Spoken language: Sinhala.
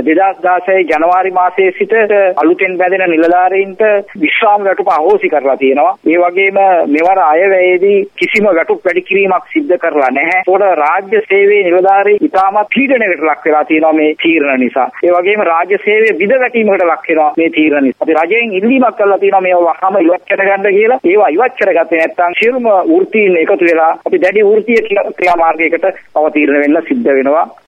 2016 ජනවාරි මාසයේ සිට අලුතෙන් බැඳෙන නිලධාරීන්ට විශ්‍රාම වැටුප අහෝසි කරලා තියෙනවා. ඒ වගේම මෙවර අයවැයේදී කිසිම වැටුප් වැඩි කිරීමක් සිද්ධ කරලා නැහැ. ඒකට රාජ්‍ය සේවයේ නිලධාරී ඉතාමත් පීඩනයකට ලක් වෙලා තියෙනවා මේ තීරණ නිසා. ඒ වගේම රාජ්‍ය සේවය බිඳ වැටීමකට ලක් වෙනවා මේ තීරණ නිසා. අපි රජයෙන් ඉල්ලීමක් කරලා තියෙනවා මේවා වහම ඉවත් කරගන්න කියලා. ඒවා ඉවත් කරගත්තේ නැත්නම් සියලුම වෘත්තීන් එකතු වෙලා අපි දැඩි වෘත්තීය ක්‍රියාමාර්ගයකට අවතීර්ණ වෙන්න සිද්ධ වෙනවා.